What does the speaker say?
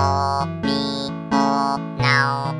oh, now.